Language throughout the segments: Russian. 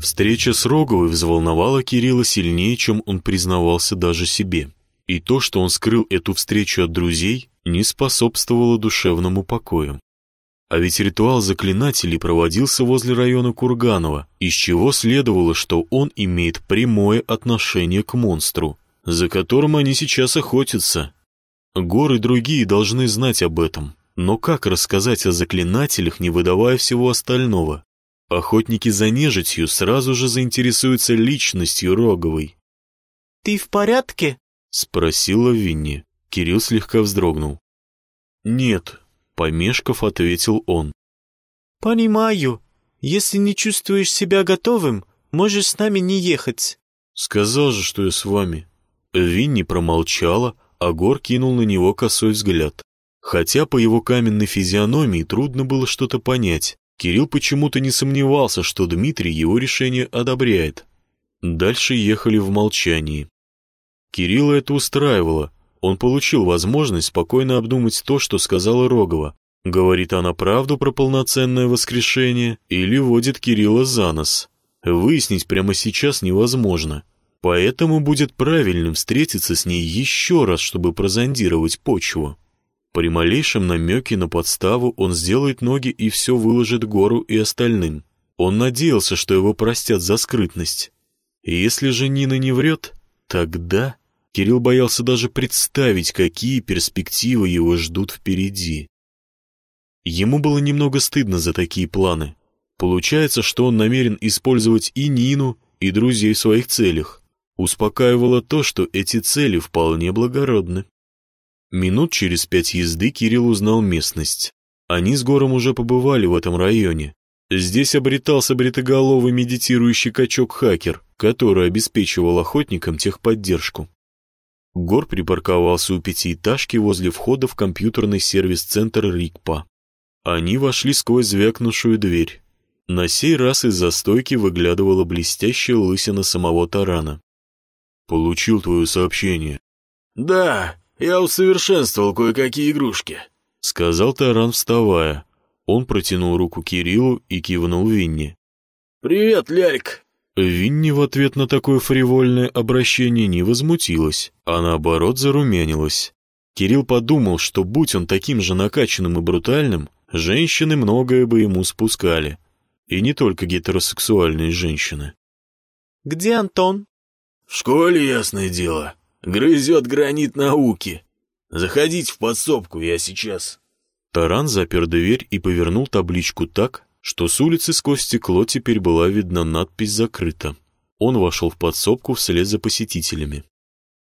Встреча с Роговой взволновала Кирилла сильнее, чем он признавался даже себе. И то, что он скрыл эту встречу от друзей, не способствовало душевному покою. А ведь ритуал заклинателей проводился возле района Курганова, из чего следовало, что он имеет прямое отношение к монстру, за которым они сейчас охотятся. Горы другие должны знать об этом, но как рассказать о заклинателях, не выдавая всего остального? Охотники за нежитью сразу же заинтересуются личностью Роговой. «Ты в порядке?» — спросила Винни. Кирилл слегка вздрогнул. «Нет», — помешков ответил он. «Понимаю. Если не чувствуешь себя готовым, можешь с нами не ехать». «Сказал же, что я с вами». Винни промолчала, а Гор кинул на него косой взгляд. Хотя по его каменной физиономии трудно было что-то понять. Кирилл почему-то не сомневался, что Дмитрий его решение одобряет. Дальше ехали в молчании. Кирилла это устраивало. Он получил возможность спокойно обдумать то, что сказала Рогова. Говорит она правду про полноценное воскрешение или водит Кирилла за нос. Выяснить прямо сейчас невозможно. Поэтому будет правильным встретиться с ней еще раз, чтобы прозондировать почву. При малейшем намеке на подставу он сделает ноги и все выложит гору и остальным. Он надеялся, что его простят за скрытность. Если же Нина не врет, тогда... Кирилл боялся даже представить, какие перспективы его ждут впереди. Ему было немного стыдно за такие планы. Получается, что он намерен использовать и Нину, и друзей в своих целях. Успокаивало то, что эти цели вполне благородны. Минут через пять езды Кирилл узнал местность. Они с Гором уже побывали в этом районе. Здесь обретался бритоголовый медитирующий качок-хакер, который обеспечивал охотникам техподдержку. Гор припарковался у пятиэтажки возле входа в компьютерный сервис-центр РИКПА. Они вошли сквозь звякнувшую дверь. На сей раз из-за стойки выглядывала блестящая лысина самого тарана. «Получил твое сообщение». «Да, «Я усовершенствовал кое-какие игрушки», — сказал Таран, вставая. Он протянул руку Кириллу и кивнул Винни. «Привет, Лярик!» Винни в ответ на такое фривольное обращение не возмутилась, а наоборот зарумянилась. Кирилл подумал, что будь он таким же накачанным и брутальным, женщины многое бы ему спускали. И не только гетеросексуальные женщины. «Где Антон?» «В школе, ясное дело», Грызет гранит науки. Заходите в подсобку, я сейчас. Таран запер дверь и повернул табличку так, что с улицы сквозь стекло теперь была видна надпись «Закрыто». Он вошел в подсобку вслед за посетителями.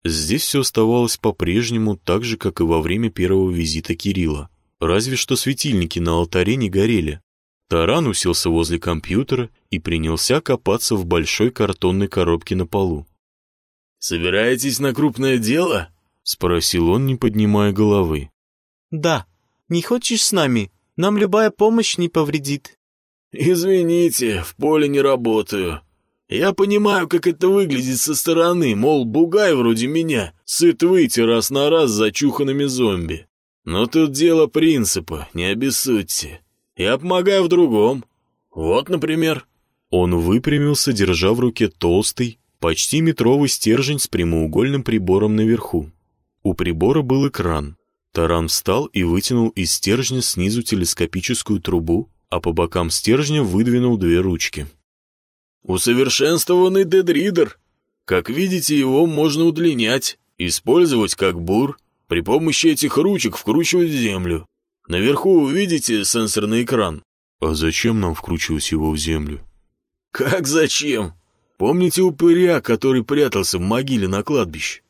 Здесь все оставалось по-прежнему так же, как и во время первого визита Кирилла. Разве что светильники на алтаре не горели. Таран уселся возле компьютера и принялся копаться в большой картонной коробке на полу. «Собираетесь на крупное дело?» — спросил он, не поднимая головы. «Да. Не хочешь с нами? Нам любая помощь не повредит». «Извините, в поле не работаю. Я понимаю, как это выглядит со стороны, мол, бугай вроде меня, сыт выйти раз на раз за чуханными зомби. Но тут дело принципа, не обессудьте. Я помогаю в другом. Вот, например». Он выпрямился, держа в руке толстый, Почти метровый стержень с прямоугольным прибором наверху. У прибора был экран. Таран встал и вытянул из стержня снизу телескопическую трубу, а по бокам стержня выдвинул две ручки. «Усовершенствованный дедридер. Как видите, его можно удлинять, использовать как бур, при помощи этих ручек вкручивать в землю. Наверху увидите сенсорный экран». «А зачем нам вкручивать его в землю?» «Как зачем? Помните упыря, который прятался в могиле на кладбище?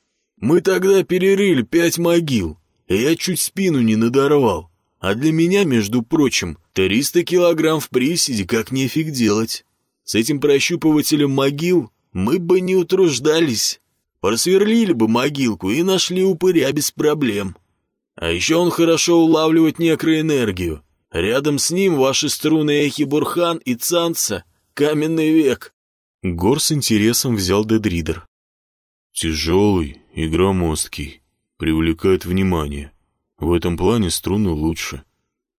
Мы тогда перерыли пять могил, и я чуть спину не надорвал. А для меня, между прочим, 300 килограмм в приседе как нефиг делать. С этим прощупывателем могил мы бы не утруждались. Просверлили бы могилку и нашли упыря без проблем. А еще он хорошо улавливает некроэнергию. Рядом с ним ваши струны Эхи-Бурхан и Цанца — каменный век. Гор с интересом взял дедридер. «Тяжелый и громоздкий. привлекает внимание. В этом плане струны лучше.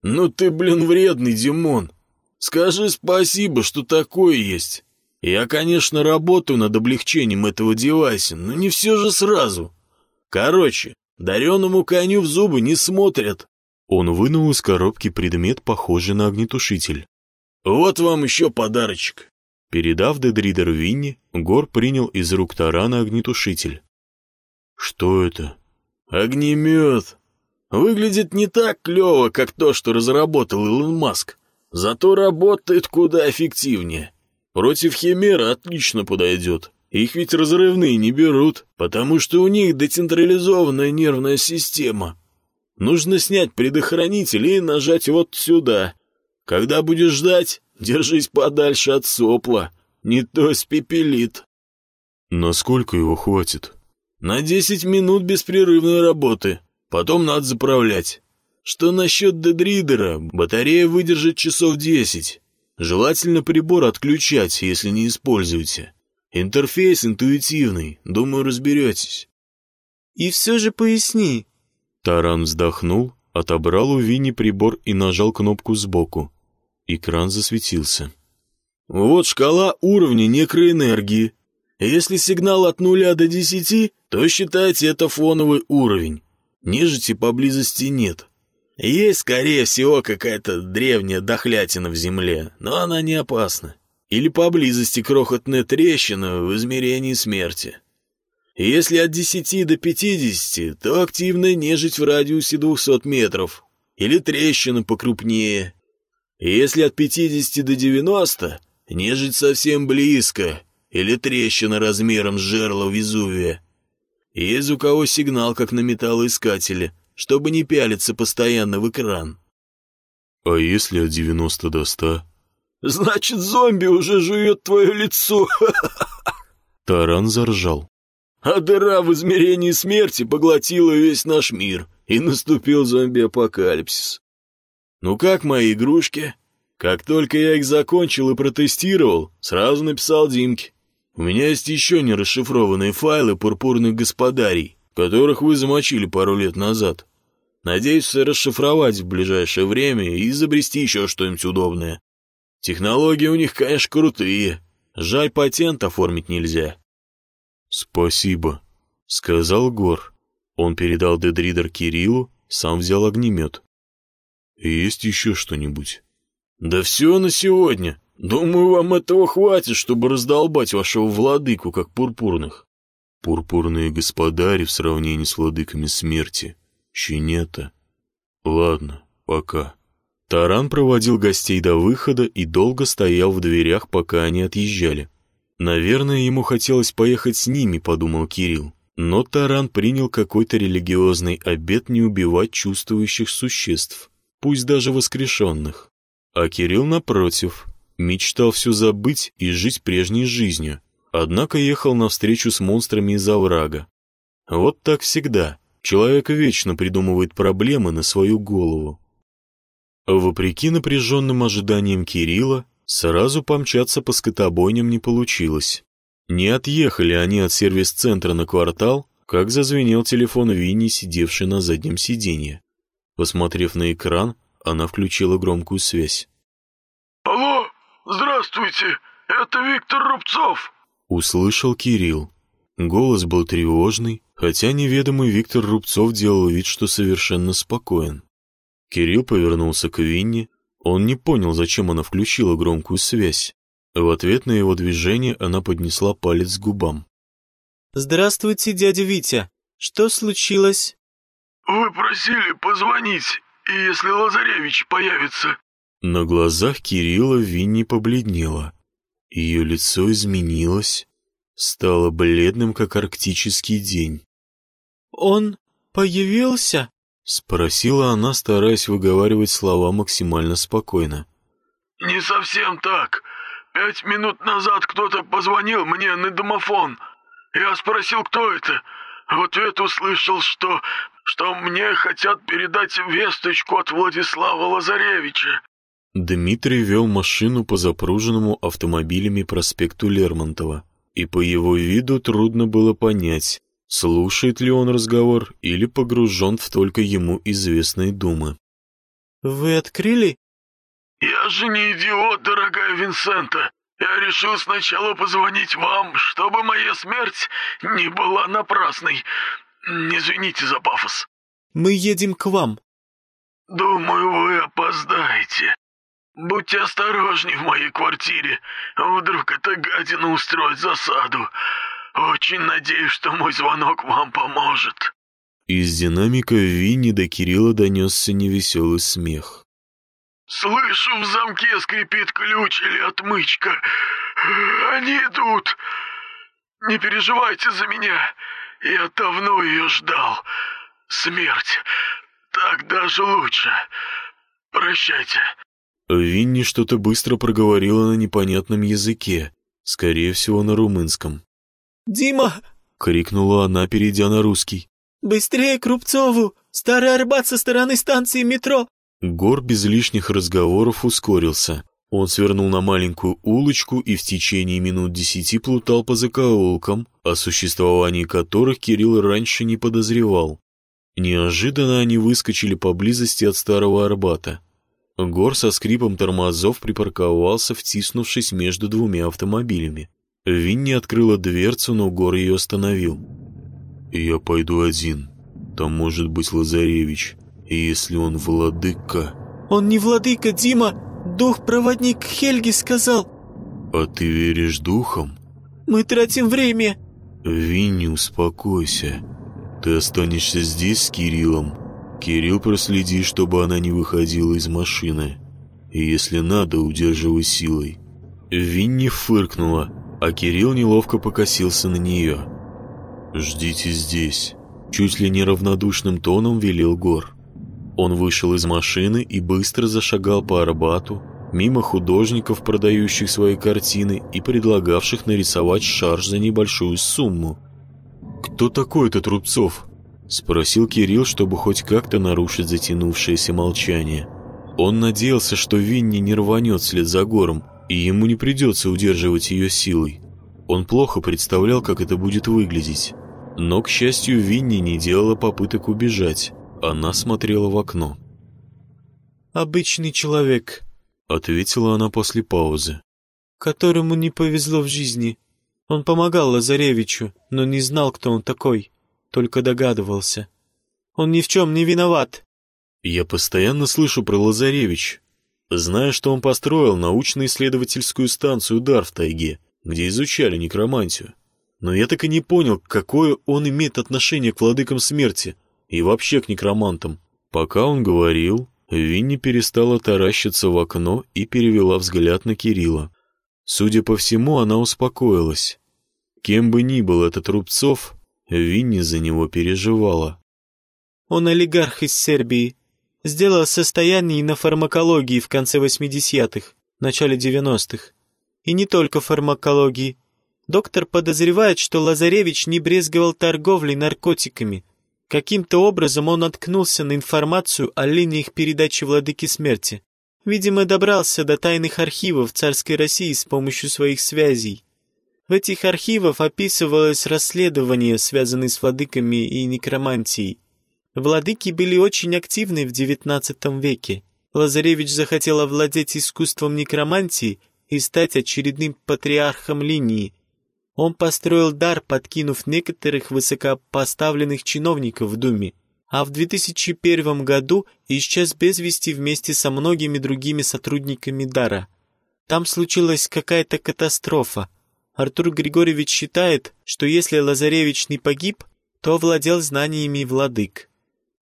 Ну ты, блин, вредный, Димон. Скажи спасибо, что такое есть. Я, конечно, работаю над облегчением этого девайса, но не все же сразу. Короче, дареному коню в зубы не смотрят. Он вынул из коробки предмет, похожий на огнетушитель. Вот вам еще подарочек. Передав Дедридер Винни, Гор принял из рук Тарана огнетушитель. Что это? Огнемет. Выглядит не так клево, как то, что разработал Илон Маск. Зато работает куда эффективнее. Против Химера отлично подойдет. Их ведь разрывные не берут, потому что у них децентрализованная нервная система. Нужно снять предохранитель и нажать вот сюда. Когда будешь ждать, держись подальше от сопла, не то спепелит. Насколько его хватит? На десять минут беспрерывной работы. Потом надо заправлять. Что насчет дедридера? Батарея выдержит часов десять. Желательно прибор отключать, если не используете. Интерфейс интуитивный, думаю, разберетесь. И все же поясни. Таран вздохнул, отобрал у Винни прибор и нажал кнопку сбоку. Экран засветился. Вот шкала уровня некроэнергии. Если сигнал от нуля до десяти, то считайте это фоновый уровень. Нежити поблизости нет. Есть, скорее всего, какая-то древняя дохлятина в земле, но она не опасна. Или поблизости крохотная трещина в измерении смерти. Если от 10 до 50, то активная нежить в радиусе 200 метров. Или трещина покрупнее. Если от 50 до 90, нежить совсем близко. Или трещина размером с жерло Везувия. Есть у кого сигнал, как на металлоискателе, чтобы не пялиться постоянно в экран. А если от 90 до 100? Значит, зомби уже жует твое лицо. Таран заржал. А дыра в измерении смерти поглотила весь наш мир, и наступил зомби-апокалипсис. Ну как мои игрушки? Как только я их закончил и протестировал, сразу написал Димке. У меня есть еще не расшифрованные файлы пурпурных господарей, которых вы замочили пару лет назад. Надеюсь расшифровать в ближайшее время и изобрести еще что-нибудь удобное. Технологии у них, конечно, крутые. Жаль, патент оформить нельзя. «Спасибо», — сказал Гор. Он передал дедридер Кириллу, сам взял огнемет. «Есть еще что-нибудь?» «Да все на сегодня. Думаю, вам этого хватит, чтобы раздолбать вашего владыку, как пурпурных». «Пурпурные господари в сравнении с владыками смерти. Щенета. Ладно, пока». Таран проводил гостей до выхода и долго стоял в дверях, пока они отъезжали. «Наверное, ему хотелось поехать с ними», — подумал Кирилл. Но Таран принял какой-то религиозный обет не убивать чувствующих существ, пусть даже воскрешенных. А Кирилл, напротив, мечтал все забыть и жить прежней жизнью, однако ехал навстречу с монстрами из оврага. Вот так всегда. Человек вечно придумывает проблемы на свою голову. Вопреки напряженным ожиданиям Кирилла, сразу помчаться по скотобойням не получилось. Не отъехали они от сервис-центра на квартал, как зазвенел телефон Винни, сидевший на заднем сиденье. Посмотрев на экран, она включила громкую связь. «Алло, здравствуйте, это Виктор Рубцов!» Услышал Кирилл. Голос был тревожный, хотя неведомый Виктор Рубцов делал вид, что совершенно спокоен. Кирилл повернулся к Винни. Он не понял, зачем она включила громкую связь. В ответ на его движение она поднесла палец к губам. «Здравствуйте, дядя Витя. Что случилось?» «Вы просили позвонить, и если Лазаревич появится». На глазах Кирилла Винни побледнела. Ее лицо изменилось, стало бледным, как арктический день. «Он появился?» — спросила она, стараясь выговаривать слова максимально спокойно. «Не совсем так. Пять минут назад кто-то позвонил мне на домофон. Я спросил, кто это. В ответ услышал, что... что мне хотят передать весточку от Владислава Лазаревича». Дмитрий вел машину по запруженному автомобилями проспекту Лермонтова, и по его виду трудно было понять, слушает ли он разговор или погружен в только ему известные думы. «Вы открыли?» «Я же не идиот, дорогая Винсента. Я решил сначала позвонить вам, чтобы моя смерть не была напрасной. Извините за пафос». «Мы едем к вам». «Думаю, вы опоздаете. Будьте осторожней в моей квартире. Вдруг эта гадина устроит засаду. Очень надеюсь, что мой звонок вам поможет». Из динамика Винни до Кирилла донесся невеселый смех. «Слышу, в замке скрипит ключ или отмычка. Они идут. Не переживайте за меня. Я давно ее ждал. Смерть. Так даже лучше. Прощайте». Винни что-то быстро проговорила на непонятном языке, скорее всего, на румынском. «Дима!» — крикнула она, перейдя на русский. «Быстрее к Рубцову! Старый Арбат со стороны станции метро!» Гор без лишних разговоров ускорился. Он свернул на маленькую улочку и в течение минут десяти плутал по закоулкам, о существовании которых Кирилл раньше не подозревал. Неожиданно они выскочили поблизости от старого Арбата. Гор со скрипом тормозов припарковался, втиснувшись между двумя автомобилями. Винни открыла дверцу, но Гор ее остановил. «Я пойду один. Там может быть Лазаревич. И если он владыка...» «Он не владыка, Дима! Дух-проводник Хельги сказал!» «А ты веришь духам?» «Мы тратим время!» «Винни, успокойся. Ты останешься здесь с Кириллом. Кирилл проследи, чтобы она не выходила из машины. И если надо, удерживай силой». Винни фыркнула, а Кирилл неловко покосился на нее. «Ждите здесь», — чуть ли не равнодушным тоном велел Гор. Он вышел из машины и быстро зашагал по Арбату, мимо художников, продающих свои картины и предлагавших нарисовать шарж за небольшую сумму. «Кто такой этот Рубцов?» — спросил Кирилл, чтобы хоть как-то нарушить затянувшееся молчание. Он надеялся, что Винни не рванет вслед за гором, и ему не придется удерживать ее силой. Он плохо представлял, как это будет выглядеть. Но, к счастью, Винни не делала попыток убежать. Она смотрела в окно. «Обычный человек», — ответила она после паузы. «Которому не повезло в жизни. Он помогал Лазаревичу, но не знал, кто он такой, только догадывался. Он ни в чем не виноват». «Я постоянно слышу про Лазаревич. Знаю, что он построил научно-исследовательскую станцию «Дар» в тайге, где изучали некромантию. Но я так и не понял, какое он имеет отношение к владыкам смерти и вообще к некромантам. Пока он говорил, Винни перестала таращиться в окно и перевела взгляд на Кирилла. Судя по всему, она успокоилась. Кем бы ни был этот Рубцов, Винни за него переживала. «Он олигарх из Сербии. Сделал состояние на фармакологии в конце 80-х, начале 90-х. И не только фармакологии. Доктор подозревает, что Лазаревич не брезговал торговлей наркотиками. Каким-то образом он наткнулся на информацию о линиях передачи владыки смерти. Видимо, добрался до тайных архивов царской России с помощью своих связей. В этих архивах описывалось расследование, связанное с владыками и некромантией. Владыки были очень активны в XIX веке. Лазаревич захотел овладеть искусством некромантии и стать очередным патриархом линии. Он построил дар, подкинув некоторых высокопоставленных чиновников в Думе, а в 2001 году исчез без вести вместе со многими другими сотрудниками дара. Там случилась какая-то катастрофа. Артур Григорьевич считает, что если Лазаревич не погиб, то владел знаниями владык.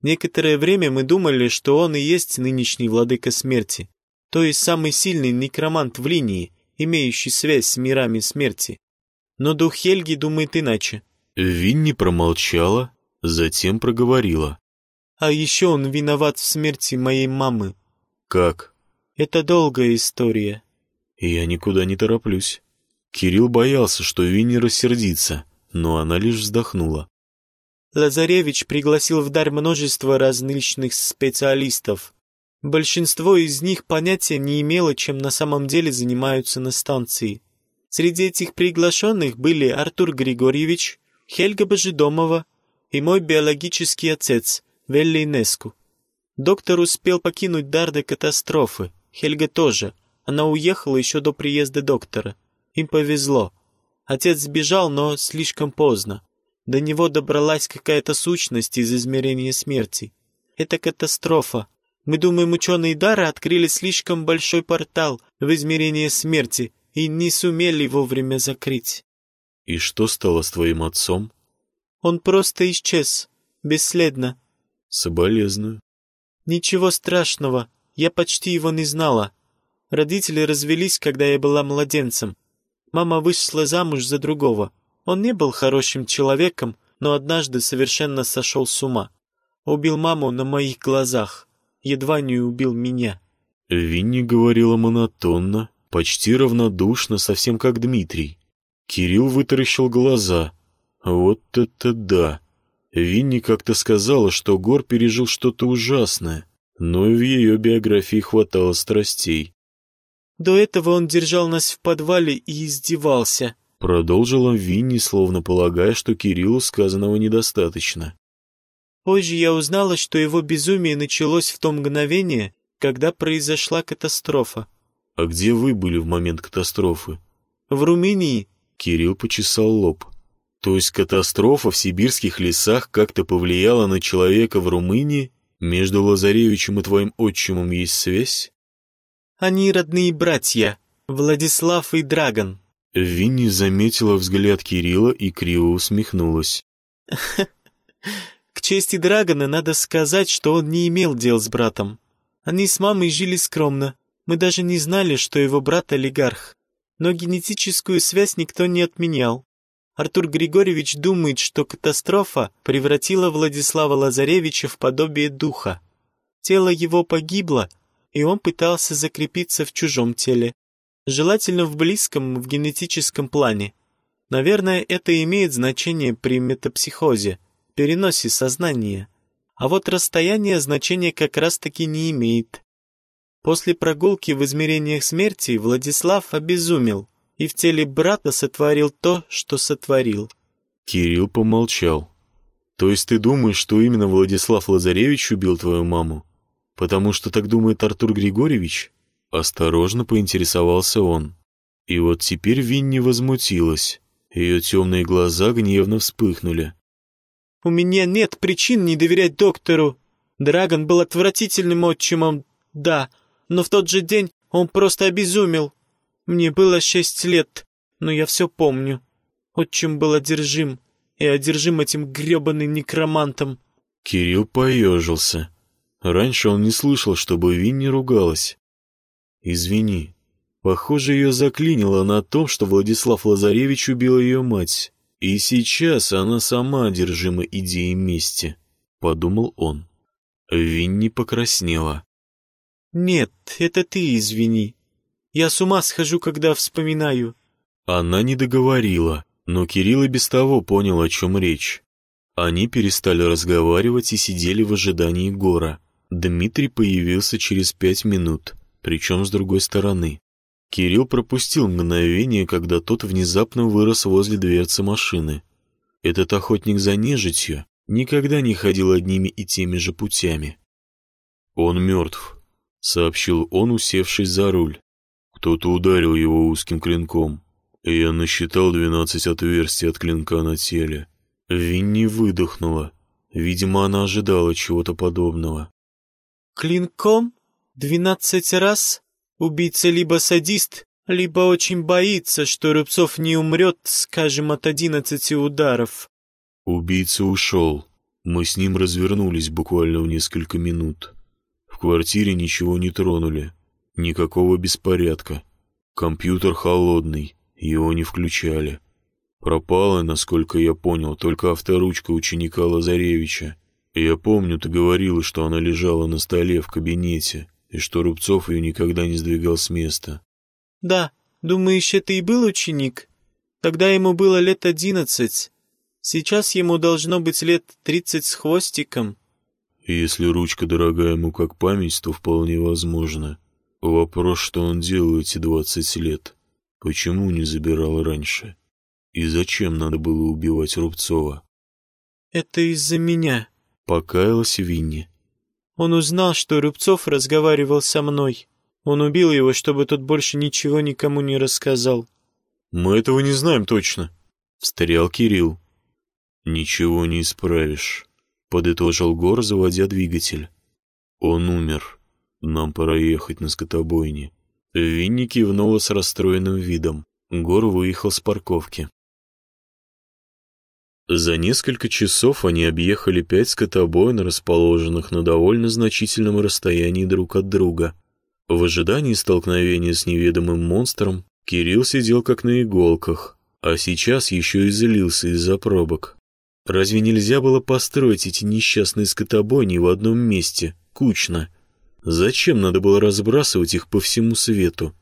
Некоторое время мы думали, что он и есть нынешний владыка смерти то есть самый сильный некромант в линии, имеющий связь с мирами смерти. Но дух Хельги думает иначе. Винни промолчала, затем проговорила. А еще он виноват в смерти моей мамы. Как? Это долгая история. Я никуда не тороплюсь. Кирилл боялся, что Винни рассердится, но она лишь вздохнула. Лазаревич пригласил в дар множество различных специалистов, Большинство из них понятия не имело, чем на самом деле занимаются на станции. Среди этих приглашенных были Артур Григорьевич, Хельга Божедомова и мой биологический отец, Велли Неску. Доктор успел покинуть дар до катастрофы, Хельга тоже. Она уехала еще до приезда доктора. Им повезло. Отец сбежал, но слишком поздно. До него добралась какая-то сущность из измерения смерти. Это катастрофа. Мы думаем, ученые Дара открыли слишком большой портал в измерение смерти и не сумели вовремя закрыть. И что стало с твоим отцом? Он просто исчез, бесследно. Соболезную. Ничего страшного, я почти его не знала. Родители развелись, когда я была младенцем. Мама вышла замуж за другого. Он не был хорошим человеком, но однажды совершенно сошел с ума. Убил маму на моих глазах. Едва не убил меня. Винни говорила монотонно, почти равнодушно, совсем как Дмитрий. Кирилл вытаращил глаза. Вот это да! Винни как-то сказала, что Гор пережил что-то ужасное, но и в ее биографии хватало страстей. До этого он держал нас в подвале и издевался. Продолжила Винни, словно полагая, что Кириллу сказанного недостаточно. Позже я узнала, что его безумие началось в то мгновение, когда произошла катастрофа. «А где вы были в момент катастрофы?» «В Румынии». Кирилл почесал лоб. То есть катастрофа в сибирских лесах как-то повлияла на человека в Румынии? Между Лазаревичем и твоим отчимом есть связь? Они родные братья, Владислав и Драгон. Винни заметила взгляд Кирилла и криво усмехнулась. К чести Драгона надо сказать, что он не имел дел с братом. Они с мамой жили скромно. Мы даже не знали, что его брат олигарх. Но генетическую связь никто не отменял. Артур Григорьевич думает, что катастрофа превратила Владислава Лазаревича в подобие духа. Тело его погибло, и он пытался закрепиться в чужом теле. Желательно в близком, в генетическом плане. Наверное, это имеет значение при метапсихозе, переносе сознания. А вот расстояние значения как раз-таки не имеет. После прогулки в измерениях смерти Владислав обезумел и в теле брата сотворил то, что сотворил. Кирилл помолчал. То есть ты думаешь, что именно Владислав Лазаревич убил твою маму? Потому что так думает Артур Григорьевич? Осторожно поинтересовался он. И вот теперь Винни возмутилась. Ее темные глаза гневно вспыхнули. «У меня нет причин не доверять доктору. Драгон был отвратительным отчимом, да, но в тот же день он просто обезумел. Мне было шесть лет, но я все помню. Отчим был одержим, и одержим этим гребаным некромантом». Кирилл поежился. Раньше он не слышал, чтобы Винни ругалась. «Извини. Похоже, ее заклинило на том, что Владислав Лазаревич убил ее мать. И сейчас она сама одержима идеей мести», — подумал он. Винни покраснела. «Нет, это ты извини. Я с ума схожу, когда вспоминаю». Она не договорила, но Кирилл и без того понял, о чем речь. Они перестали разговаривать и сидели в ожидании Гора. Дмитрий появился через пять минут, причем с другой стороны. Кирилл пропустил мгновение, когда тот внезапно вырос возле дверцы машины. Этот охотник за нежитью никогда не ходил одними и теми же путями. «Он мертв», — сообщил он, усевшись за руль. Кто-то ударил его узким клинком, и я насчитал двенадцать отверстий от клинка на теле. Винни выдохнула. Видимо, она ожидала чего-то подобного. «Клинком? Двенадцать раз? Убийца либо садист, либо очень боится, что Рубцов не умрет, скажем, от одиннадцати ударов». Убийца ушел. Мы с ним развернулись буквально в несколько минут. Квартире ничего не тронули. Никакого беспорядка. Компьютер холодный, его не включали. Пропала, насколько я понял, только авторучка ученика Лазаревича. Я помню, ты говорила, что она лежала на столе в кабинете, и что Рубцов ее никогда не сдвигал с места. Да, думаешь, это и был ученик? Тогда ему было лет одиннадцать. Сейчас ему должно быть лет тридцать с хвостиком. Если ручка дорога ему как память, то вполне возможно. Вопрос, что он делал эти двадцать лет. Почему не забирал раньше? И зачем надо было убивать Рубцова? «Это из-за меня», — покаялась Винни. «Он узнал, что Рубцов разговаривал со мной. Он убил его, чтобы тот больше ничего никому не рассказал». «Мы этого не знаем точно», — встрял Кирилл. «Ничего не исправишь», — подытожил Гор, заводя двигатель. «Он умер. Нам пора ехать на скотобойне». Винни кивнула с расстроенным видом. Гор выехал с парковки. За несколько часов они объехали пять скотобоин, расположенных на довольно значительном расстоянии друг от друга. В ожидании столкновения с неведомым монстром Кирилл сидел как на иголках, а сейчас еще и злился из-за пробок. Разве нельзя было построить эти несчастные скотобойни в одном месте, кучно? Зачем надо было разбрасывать их по всему свету?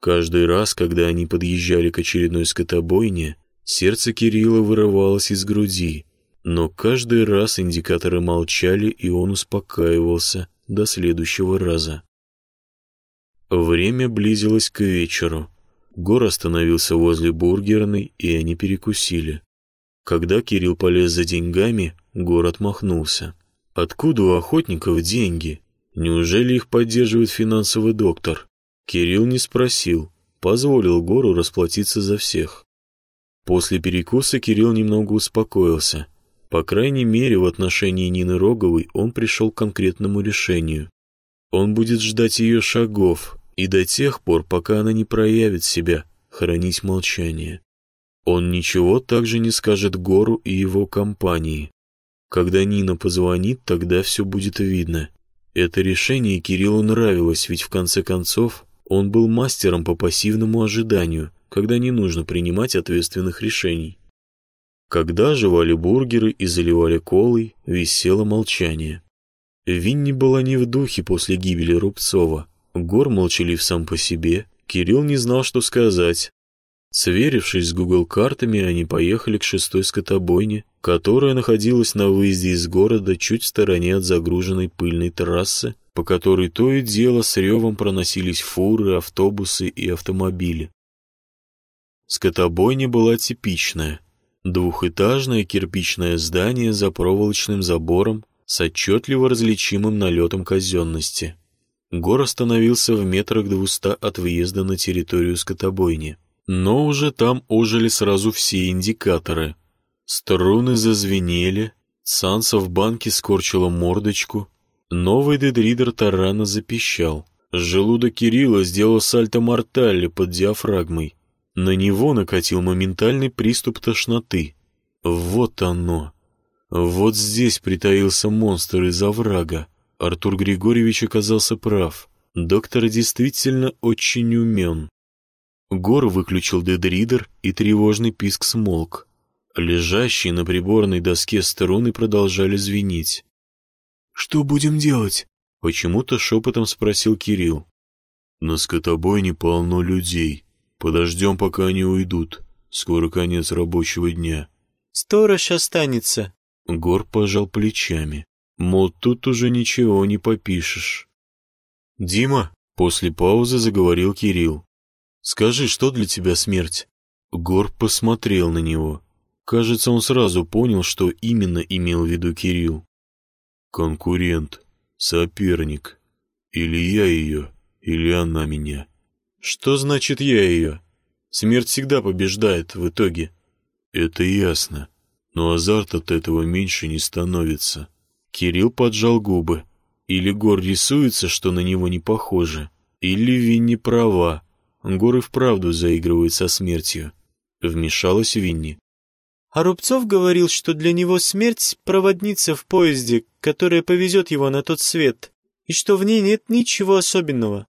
Каждый раз, когда они подъезжали к очередной скотобойне, Сердце Кирилла вырывалось из груди, но каждый раз индикаторы молчали, и он успокаивался до следующего раза. Время близилось к вечеру. Гор остановился возле бургерной, и они перекусили. Когда Кирилл полез за деньгами, Гор отмахнулся. Откуда у охотников деньги? Неужели их поддерживает финансовый доктор? Кирилл не спросил, позволил Гору расплатиться за всех. После перекуса Кирилл немного успокоился. По крайней мере, в отношении Нины Роговой он пришел к конкретному решению. Он будет ждать ее шагов, и до тех пор, пока она не проявит себя, хранить молчание. Он ничего также не скажет Гору и его компании. Когда Нина позвонит, тогда все будет видно. Это решение Кириллу нравилось, ведь в конце концов он был мастером по пассивному ожиданию — когда не нужно принимать ответственных решений. Когда жевали бургеры и заливали колой, висело молчание. Винни была не в духе после гибели Рубцова. Гор молчалив сам по себе, Кирилл не знал, что сказать. Сверившись с Google-картами, они поехали к шестой скотобойне, которая находилась на выезде из города чуть в стороне от загруженной пыльной трассы, по которой то и дело с ревом проносились фуры, автобусы и автомобили. Скотобойня была типичная. Двухэтажное кирпичное здание за проволочным забором с отчетливо различимым налетом казенности. Гор остановился в метрах двуста от въезда на территорию скотобойни. Но уже там ожили сразу все индикаторы. Струны зазвенели, Санса в банке скорчила мордочку, новый дедридер тарана запищал. Желудок Кирилла сделал сальто-мортале под диафрагмой. На него накатил моментальный приступ тошноты. Вот оно. Вот здесь притаился монстр из оврага. Артур Григорьевич оказался прав. Доктор действительно очень умен. Гор выключил дедридер, и тревожный писк смолк. Лежащие на приборной доске струны продолжали звенеть. «Что будем делать?» — почему-то шепотом спросил Кирилл. «На скотобойне полно людей», Подождем, пока они уйдут. Скоро конец рабочего дня. Сторож останется. Гор пожал плечами. Мол, тут уже ничего не попишешь. Дима, после паузы заговорил Кирилл. Скажи, что для тебя смерть? Гор посмотрел на него. Кажется, он сразу понял, что именно имел в виду Кирилл. Конкурент, соперник. Или я ее, или она меня. Что значит я ее? Смерть всегда побеждает в итоге. Это ясно, но азарт от этого меньше не становится. Кирилл поджал губы. Или Гор рисуется, что на него не похоже, или Винни права. Гор и вправду заигрывает со смертью. Вмешалась Винни. А Рубцов говорил, что для него смерть — проводница в поезде, которая повезет его на тот свет, и что в ней нет ничего особенного.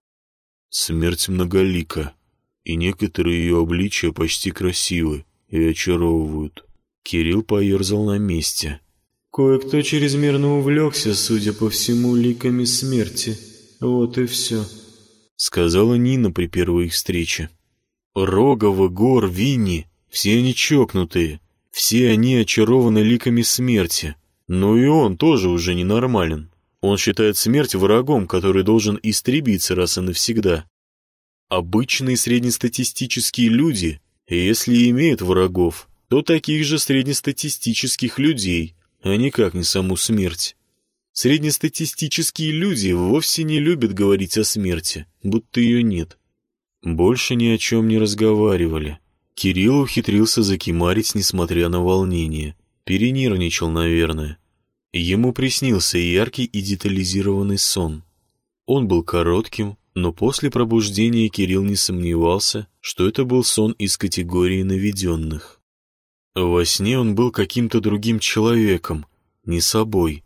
Смерть многолика, и некоторые ее обличия почти красивы и очаровывают. Кирилл поерзал на месте. Кое-кто чрезмерно увлекся, судя по всему, ликами смерти. Вот и все. Сказала Нина при первой их встрече. Рогова, Гор, Винни, все они чокнутые. Все они очарованы ликами смерти. Но и он тоже уже ненормален. Он считает смерть врагом, который должен истребиться раз и навсегда. Обычные среднестатистические люди если имеют врагов, то таких же среднестатистических людей, а никак не саму смерть. Среднестатистические люди вовсе не любят говорить о смерти, будто ее нет. Больше ни о чем не разговаривали. Кирилл ухитрился закимарить, несмотря на волнение. Перенервничал, наверное. Ему приснился яркий и детализированный сон. Он был коротким, но после пробуждения Кирилл не сомневался, что это был сон из категории наведенных. Во сне он был каким-то другим человеком, не собой.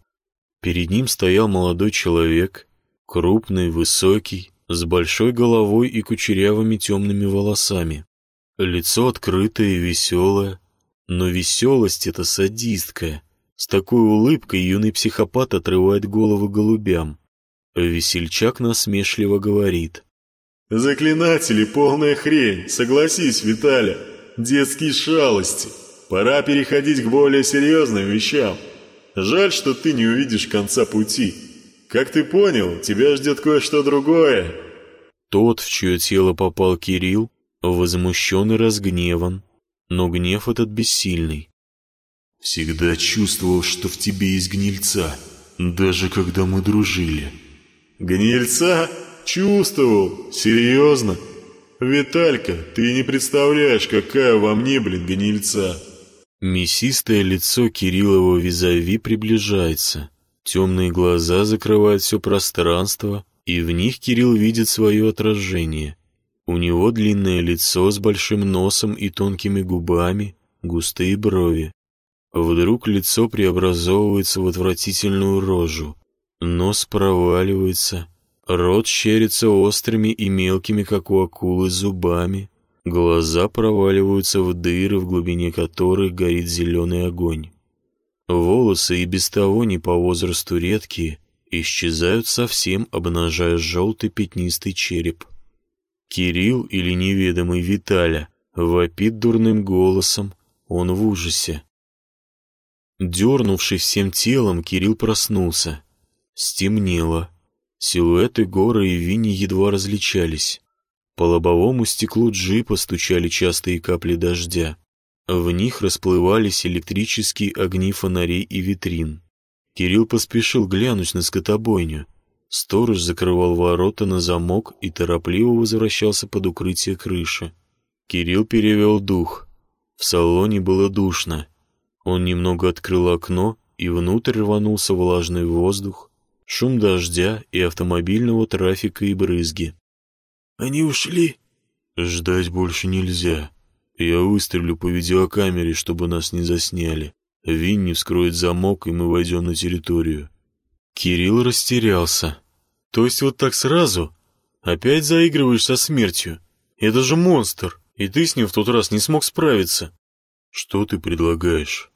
Перед ним стоял молодой человек, крупный, высокий, с большой головой и кучерявыми темными волосами. Лицо открытое и веселое, но веселость эта садистская, с такой улыбкой юный психопат отрывает головы голубям. Весельчак насмешливо говорит. «Заклинатели — полная хрень, согласись, Виталя. Детские шалости. Пора переходить к более серьезным вещам. Жаль, что ты не увидишь конца пути. Как ты понял, тебя ждет кое-что другое». Тот, в чье тело попал Кирилл, возмущен и разгневан, но гнев этот бессильный. Всегда чувствовал, что в тебе есть гнильца, даже когда мы дружили. Гнильца? Чувствовал? Серьезно? Виталька, ты не представляешь, какая во мне, блин, гнильца. Мясистое лицо Кириллова визави приближается. Темные глаза закрывают все пространство, и в них Кирилл видит свое отражение. У него длинное лицо с большим носом и тонкими губами, густые брови. Вдруг лицо преобразовывается в отвратительную рожу. Нос проваливается, рот щерится острыми и мелкими, как у акулы, зубами. Глаза проваливаются в дыры, в глубине которых горит зеленый огонь. Волосы и без того не по возрасту редкие, исчезают совсем, обнажая желтый пятнистый череп. Кирилл или неведомый Виталя вопит дурным голосом, он в ужасе. Дернувшись всем телом, Кирилл проснулся. Стемнело. Силуэты горы и Винни едва различались. По лобовому стеклу джипа стучали частые капли дождя. В них расплывались электрические огни фонарей и витрин. Кирилл поспешил глянуть на скотобойню. Сторож закрывал ворота на замок и торопливо возвращался под укрытие крыши. Кирилл перевел дух. В салоне было душно. Он немного открыл окно, и внутрь рванулся влажный воздух, шум дождя и автомобильного трафика и брызги. «Они ушли?» «Ждать больше нельзя. Я выстрелю по видеокамере, чтобы нас не засняли. Винни вскроет замок, и мы войдем на территорию». Кирилл растерялся. «То есть вот так сразу? Опять заигрываешь со смертью? Это же монстр, и ты с ним в тот раз не смог справиться». «Что ты предлагаешь?»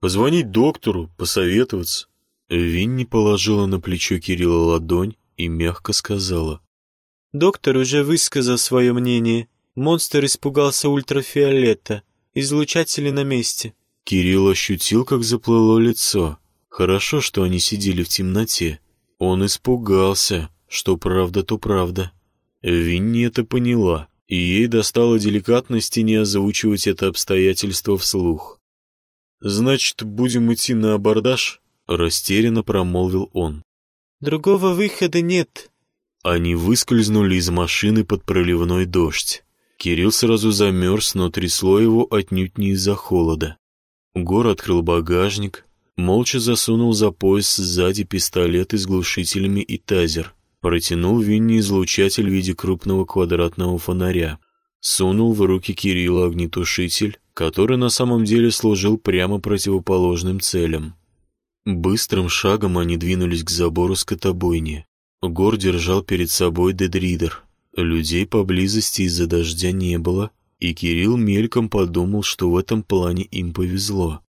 Позвонить доктору, посоветоваться. Винни положила на плечо Кирилла ладонь и мягко сказала. Доктор уже высказал свое мнение. Монстр испугался ультрафиолета. Излучатели на месте. Кирилл ощутил, как заплыло лицо. Хорошо, что они сидели в темноте. Он испугался, что правда, то правда. Винни это поняла, и ей достало деликатности не озвучивать это обстоятельство вслух. «Значит, будем идти на абордаж?» — растерянно промолвил он. «Другого выхода нет». Они выскользнули из машины под проливной дождь. Кирилл сразу замерз, но трясло его отнюдь не из-за холода. Гор открыл багажник, молча засунул за пояс сзади пистолет с глушителями и тазер, протянул Винни излучатель в виде крупного квадратного фонаря, сунул в руки Кирилла огнетушитель, который на самом деле служил прямо противоположным целям. Быстрым шагом они двинулись к забору скотобойни. Гор держал перед собой дедридер. Людей поблизости из-за дождя не было, и Кирилл мельком подумал, что в этом плане им повезло.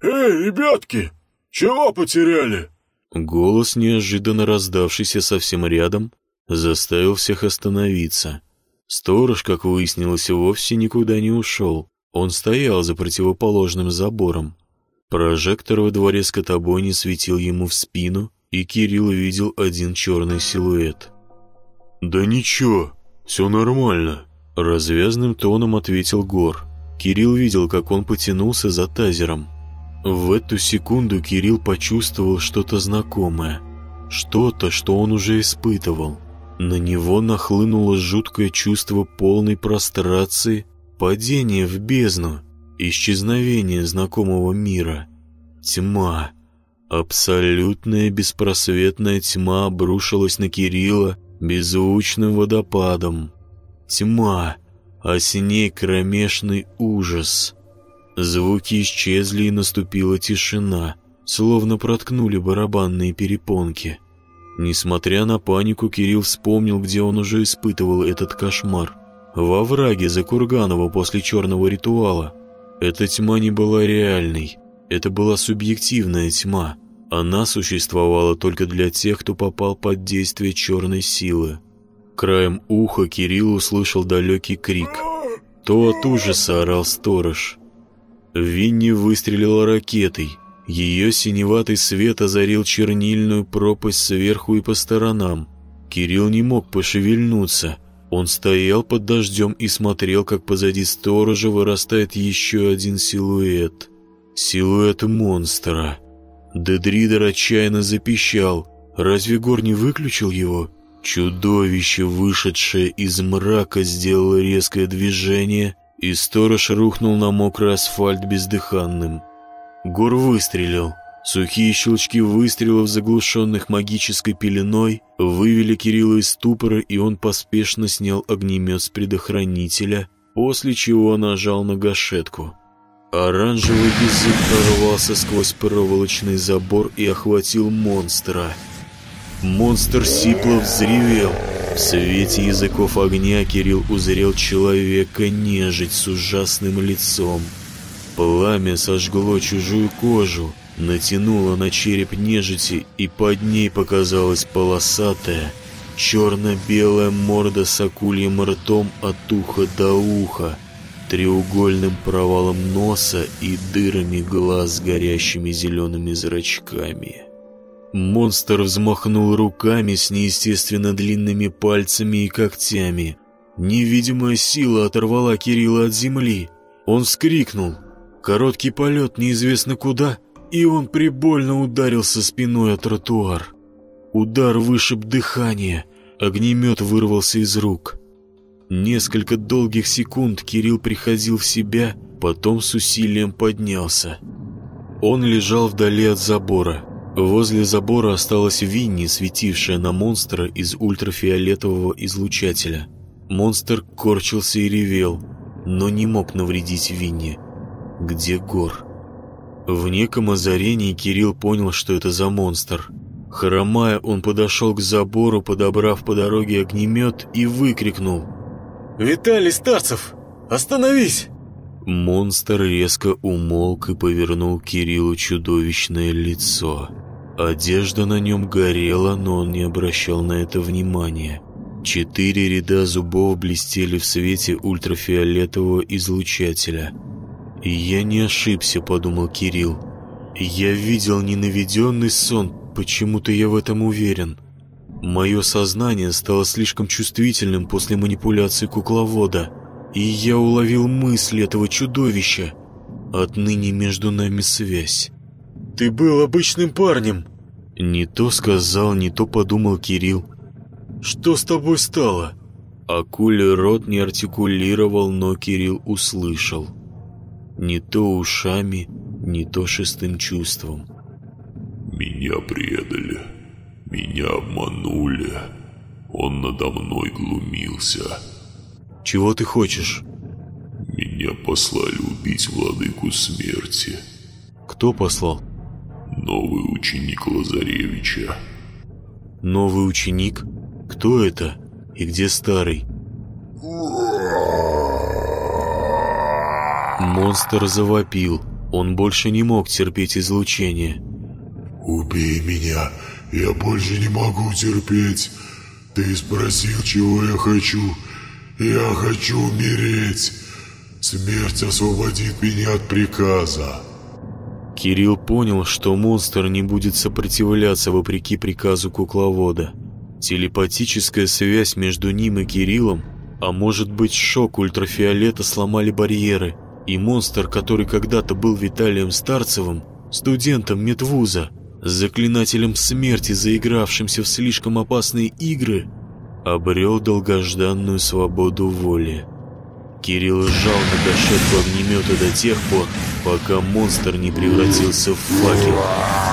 «Эй, ребятки, чего потеряли?» Голос, неожиданно раздавшийся совсем рядом, заставил всех остановиться. Сторож, как выяснилось, вовсе никуда не ушел. Он стоял за противоположным забором. Прожектор во дворе скотобойни светил ему в спину, и Кирилл видел один черный силуэт. «Да ничего, все нормально. Развязным тоном ответил Гор. Кирилл видел, как он потянулся за тазером. В эту секунду Кирилл почувствовал что-то знакомое. Что-то, что он уже испытывал. На него нахлынуло жуткое чувство полной прострации, падения в бездну, исчезновения знакомого мира. Тьма. Абсолютная беспросветная тьма обрушилась на Кирилла беззвучным водопадом. Тьма, а с ней кромешный ужас. Звуки исчезли и наступила тишина, словно проткнули барабанные перепонки. Несмотря на панику, Кирилл вспомнил, где он уже испытывал этот кошмар. Во враге за Курганова после черного ритуала. Эта тьма не была реальной. Это была субъективная тьма. Она существовала только для тех, кто попал под действие черной силы. Краем уха Кирилл услышал далекий крик. То от ужаса орал сторож. Винни выстрелила ракетой. Ее синеватый свет озарил чернильную пропасть сверху и по сторонам. Кирилл не мог пошевельнуться. Он стоял под дождем и смотрел, как позади сторожа вырастает еще один силуэт. Силуэт монстра. Дедридер отчаянно запищал. Разве Гор не выключил его? Чудовище, вышедшее из мрака, сделало резкое движение, и сторож рухнул на мокрый асфальт бездыханным. Гор выстрелил. Сухие щелчки выстрелов, заглушенных магической пеленой, вывели Кирилла из ступора, и он поспешно снял огнемет с предохранителя, после чего нажал на гашетку. Оранжевый язык прорвался сквозь проволочный забор и охватил монстра. Монстр сипло взревел. В свете языков огня Кирилл узрел человека-нежить с ужасным лицом. Пламя сожгло чужую кожу, натянуло на череп нежити, и под ней показалась полосатая, черно-белая морда с акульем ртом от уха до уха, треугольным провалом носа и дырами глаз с горящими зелеными зрачками. Монстр взмахнул руками с неестественно длинными пальцами и когтями. Невидимая сила оторвала Кирилла от земли. Он вскрикнул. Короткий полет неизвестно куда, и он прибольно ударился спиной о тротуар. Удар вышиб дыхание, огнемет вырвался из рук. Несколько долгих секунд Кирилл приходил в себя, потом с усилием поднялся. Он лежал вдали от забора. Возле забора осталась Винни, светившая на монстра из ультрафиолетового излучателя. Монстр корчился и ревел, но не мог навредить Винни. Где Гор? В неком озарении Кирилл понял, что это за монстр. Хромая, он подошел к забору, подобрав по дороге огнемет и выкрикнул – «Виталий Старцев, остановись!» Монстр резко умолк и повернул Кириллу чудовищное лицо. Одежда на нем горела, но он не обращал на это внимания. Четыре ряда зубов блестели в свете ультрафиолетового излучателя. «И я не ошибся», — подумал Кирилл. «Я видел ненаведенный сон, почему-то я в этом уверен». Мое сознание стало слишком чувствительным после манипуляции кукловода, и я уловил мысль этого чудовища. Отныне между нами связь. «Ты был обычным парнем!» Не то сказал, не то подумал Кирилл. «Что с тобой стало?» Акулий рот не артикулировал, но Кирилл услышал. Не то ушами, не то шестым чувством. «Меня предали», меня обманули. Он надо мной глумился. Чего ты хочешь? Меня послали убить владыку смерти. Кто послал? Новый ученик Лазаревича. Новый ученик? Кто это? И где старый? Монстр завопил. Он больше не мог терпеть излучение. «Убей меня, я больше не могу терпеть. Ты спросил, чего я хочу. Я хочу умереть. Смерть освободит меня от приказа. Кирилл понял, что монстр не будет сопротивляться вопреки приказу кукловода. Телепатическая связь между ним и Кириллом А может быть, шок ультрафиолета сломали барьеры, и монстр, который когда-то был Виталием Старцевым, студентом медвуза, заклинателем смерти, заигравшимся в слишком опасные игры, обрел долгожданную свободу воли. Кирилл сжал на гашетку огнемета до тех пор, пока монстр не превратился в факел.